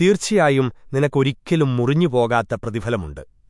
തീർച്ചയായും നിനക്കൊരിക്കലും മുറിഞ്ഞുപോകാത്ത പ്രതിഫലമുണ്ട്.